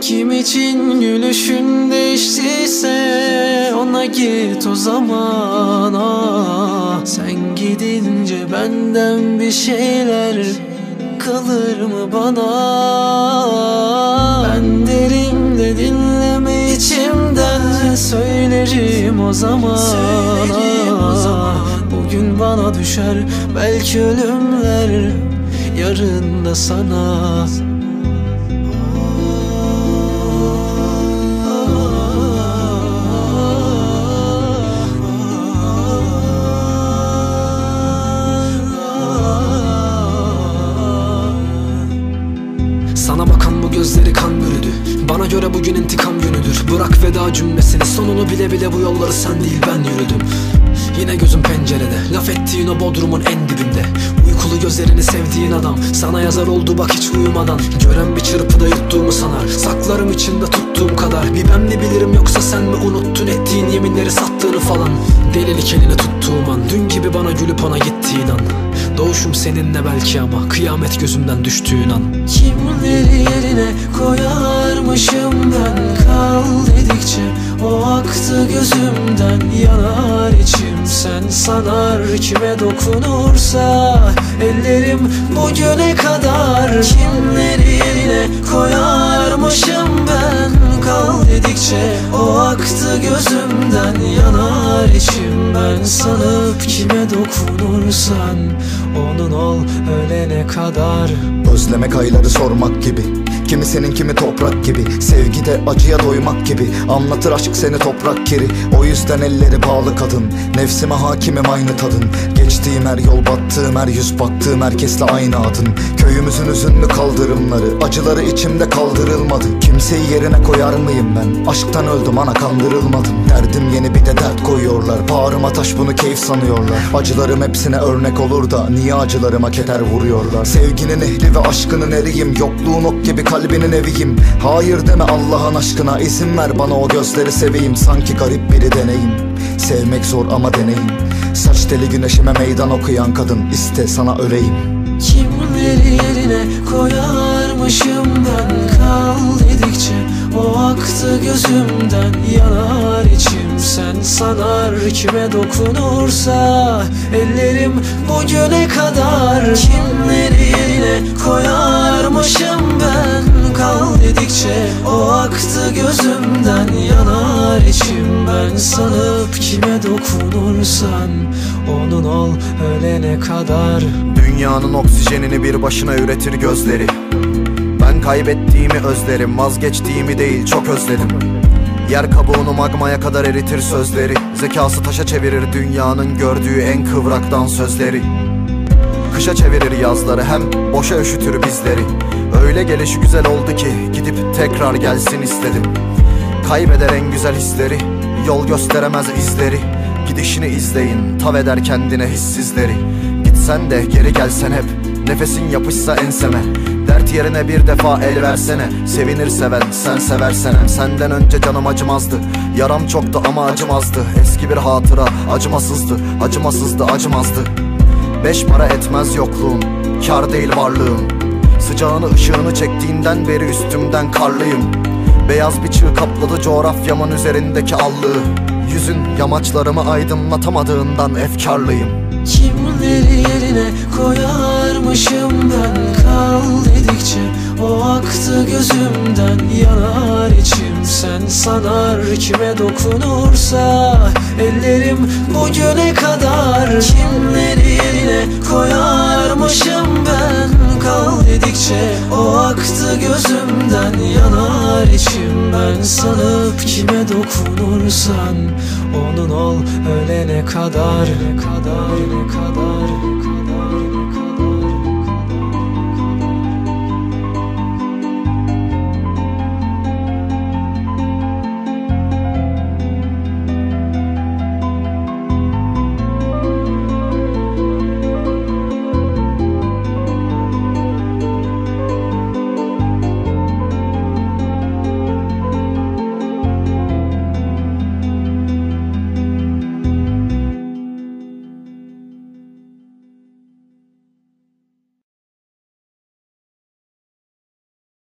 Kim için gülüşün değiştiyse Ona git o zaman ah. Sen gidince benden bir şeyler Kalır mı bana Ben derim de dinleme içimden Söylerim o zaman ah. Bugün bana düşer belki ölümler Yarın da Sana göre bugün intikam günüdür. Bırak veda cümlesini. Sonunu bile bile bu yolları sen değil ben yürüdüm. Yine gözüm pencerede. Laf ettiğin o bodrumun en dibinde. Uykulu gözlerini sevdiğin adam. Sana yazar oldu bak hiç uyumadan. Gören bir çırpıda yuttuğumu sanar. Saklarım içinde tuttuğum kadar. Bir ben mi bilirim yoksa sen mi unuttun Ettiğin yeminleri sattığını falan? Delilik elini tuttuğum an. Dün gibi bana gülüp ona gittiğin an. Doğuşum seninle belki ama Kıyamet gözümden düştüğün an. Kimleri yerine koyarmışım ben Kal dedikçe o aktı gözümden Yanar içim. Sen sanar Kime dokunursa ellerim bugüne kadar Kimleri yerine koyarmışım ben? Kal dedikçe o aktı gözümden Yanar içim. Ben sanıp kime dokunursan Onun ol ölene kadar. Özlemek ayları sormak gibi Kimi senin kimi toprak gibi. Sevgide acıya doymak gibi. Anlatır aşk seni toprak kiri. O yüzden elleri bağlı kadın. Nefsime hakimim aynı tadın. Geçtiğim her yol battığım her yüz baktığım herkesle aynı adın. Köyümüzün üzünlü kaldırımları Acıları içimde kaldırılmadı. Kimseyi yerine koyar mıyım ben? Aşktan öldüm ana kandırılmadım. Derdim yeni bir de dert koyuyorlar. Bağrıma taş bunu keyif sanıyorlar. Acılarım hepsine örnek olur da Niye acılarıma keder vuruyorlar? Sevginin ehli ve aşkının eriyim. Yokluğun ok gibi kalbinin eviyim. Hayır deme Allah'ın aşkına. İzin ver bana o gözleri seveyim. Sanki garip biri deneyim. Sevmek zor ama deneyim. Saç teli güneşime meydan okuyan kadın. İste sana öleyim. Kimleri yerine koyarmışım o aktı gözümden Yanar içim. Sen sanar Kime dokunursa ellerim bugüne kadar. Kimleri yerine koyarmışım ben? Kal dedikçe o aktı gözümden Yanar içim. Ben sanıp kime dokunursan Onun ol ölene kadar. Dünyanın oksijenini bir başına üretir gözleri Kaybettiğimi özlerim. Vazgeçtiğimi değil çok özledim. Yer kabuğunu magmaya kadar eritir sözleri. Zekası taşa çevirir dünyanın gördüğü en kıvraktan sözleri. Kışa çevirir yazları hem boşa üşütür bizleri. Öyle gelişi güzel oldu ki gidip tekrar gelsin istedim. Kaybeder en güzel hisleri Yol gösteremez izleri. Gidişini izleyin tav eder kendine hissizleri. Gitsen de geri gelsen hep Nefesin yapışsa enseme Dert yerine bir defa el versene. Sevinir seven sen seversen. Senden önce canım acımazdı. Yaram çoktu ama acımazdı. Eski bir hatıra acımasızdı. Acımasızdı acımazdı. Beş para etmez yokluğun Kar değil varlığın Sıcağını ışığını çektiğinden beri üstümden karlıyım. Beyaz bir çığ kapladı coğrafyamın üzerindeki allığı. Yüzün yamaçlarımı aydınlatamadığından efkarlıyım. Kimleri yerine koyarmışım aktı gözümden Yanar içim. Sen sanar Kime dokunursa ellerim bugüne kadar Kimleri yerine koyarmışım ben? Kal dedikçe o aktı gözümden Yanar içim. Ben sanıp kime dokunursan Onun ol ölene kadar, kadar, kadar